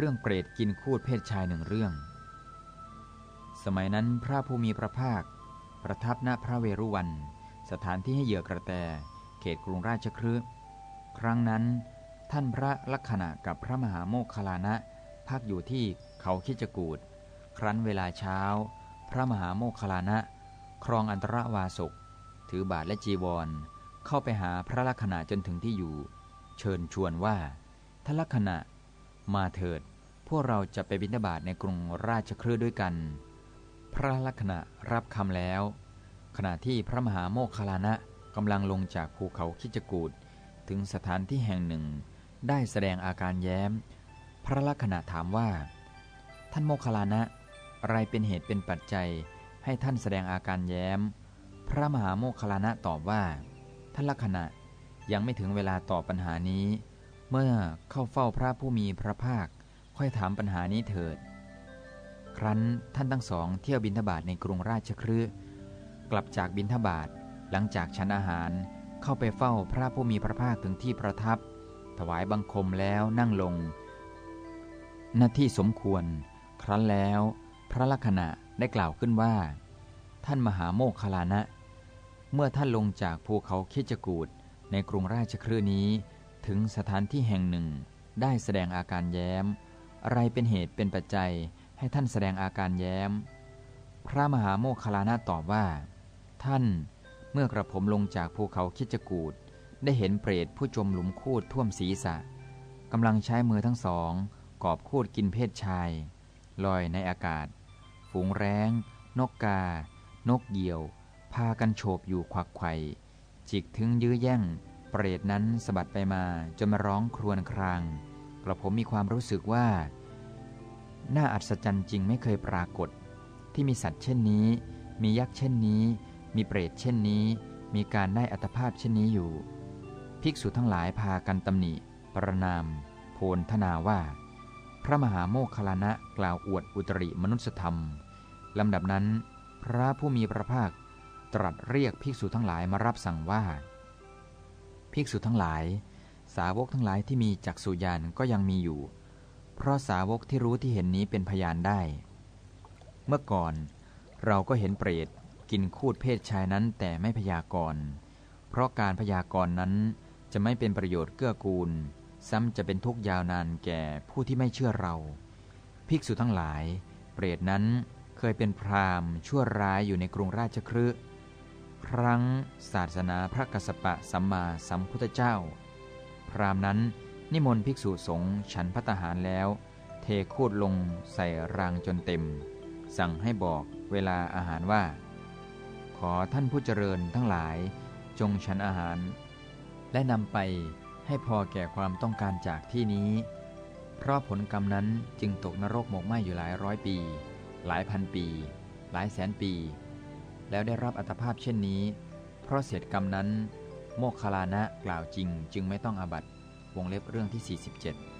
เรื่องเปรตกินคูดเพศชายหนึ่งเรื่อง สมัยนั้นพระผู้มีพระภาค ประทับณพระเวรุวัน สถานที่ให้เหยื่อกระแต เขตกรุงราชครืครั้งนั้น ท่านพระลักษณะกับพระมหาโมคคลานะพักอยู่ที่เขาคิจกูดครั้นเวลาเช้า พระมหาโมคคลานะ ครองอันตรวาสกถือบาทและจีวร เข้าไปหาพระลักษณะจนถึงที่อยู่ เชิญชวนว่าท่านลักษณะ มาเถิด พวกเราจะไปบิณฑบาตในกรุงราชครืด้วยกัน พระลักษณะรับคำแล้ว ขณะที่พระมหาโมคคลานะกำลังลงจากภูเขาคิจกูดถึงสถานที่แห่งหนึ่ง ได้แสดงอาการแย้ม พระลักษณะถามว่า ท่านโมคคลานะอะไรเป็นเหตุเป็นปัจจัยให้ท่านแสดงอาการแย้ม พระมหาโมคคลานะตอบว่า ท่านลักษณะยังไม่ถึงเวลาตอบปัญหานี้ เมื่อเข้าเฝ้าพระผู้มีพระภาค ค่อยถามปัญหานี้เถิด ครั้นท่านทั้งสองเที่ยวบินทบาทในกรุงราชครืกลับจากบินทบาทหลังจากฉันอาหารเข้าไปเฝ้าพระผู้มีพระภาคถึงที่ประทับ ถวายบังคมแล้วนั่งลง หน้าที่สมควร ครั้นแล้ว พระลักษณะได้กล่าวขึ้นว่า ท่านมหาโมคคลานะ เมื่อท่านลงจากภูเขาคิจกูดในกรุงราชครืนี้ ถึงสถานที่แห่งหนึ่ง ได้แสดงอาการแย้ม อะไรเป็นเหตุเป็นปัจจัยให้ท่านแสดงอาการแย้ม พระมหาโมคคลานะตอบว่า ท่านเมื่อกระผมลงจากภูเขาคิจกูดได้เห็นเปรตผู้จมหลุมคูดท่วมศีรษะกำลังใช้มือทั้งสอง กอบคูดกินเพศชาย ลอยในอากาศ ฝูงแร้ง นกกา นกเหยี่ยว พากันโฉบอยู่ควักไข่จิกถึงยื้อแย่ง เปรตนั้นสะบัดไปมาจนมาร้องครวญครางกระผมมีความรู้สึกว่า น่าอัศจรรย์จริงไม่เคยปรากฏ ที่มีสัตว์เช่นนี้ มียักษ์เช่นนี้ มีเปรตเช่นนี้ มีการได้อัตภาพเช่นนี้อยู่ ภิกษุทั้งหลายพากันตำหนิ ประนาม โพลธนาว่า พระมหาโมคคลานะกล่าวอวดอุตริมนุสธรรมลำดับนั้น พระผู้มีพระภาคตรัสเรียกภิกษุทั้งหลายมารับสั่งว่า ภิกษุทั้งหลาย สาวกทั้งหลายที่มีจักสุญานก็ยังมีอยู่ เพราะสาวกที่รู้ที่เห็นนี้เป็นพยานได้ เมื่อก่อนเราก็เห็นเปรตกินคูดเพศชายนั้นแต่ไม่พยากรณ์เพราะการพยากรณ์นั้นจะไม่เป็นประโยชน์เกื้อกูล ซ้ำจะเป็นทุกข์ยาวนานแก่ผู้ที่ไม่เชื่อเรา ภิกษุทั้งหลาย เปรตนั้นเคยเป็นพราหมณ์ชั่วร้ายอยู่ในกรุงราชครื ครั้งศาสนาพระกสปะสัมมาสัมพุทธเจ้า พรามนั้นนิมนต์ภิกษุสงฆ์ฉันพัตหารแล้ว เทคูดลงใส่รางจนเต็ม สั่งให้บอกเวลาอาหารว่า ขอท่านผู้เจริญทั้งหลายจงฉันอาหาร และนำไปให้พอแก่ความต้องการจากที่นี้ เพราะผลกรรมนั้นจึงตกนรกหมกไหมอยู่หลายร้อยปี หลายพันปี หลายแสนปี แล้วได้รับอัตภาพเช่นนี้ เพราะเศษกรรมนั้น โมคคลานะกล่าวจริงจึงไม่ต้องอาบัตวงเล็บเรื่องที่ 47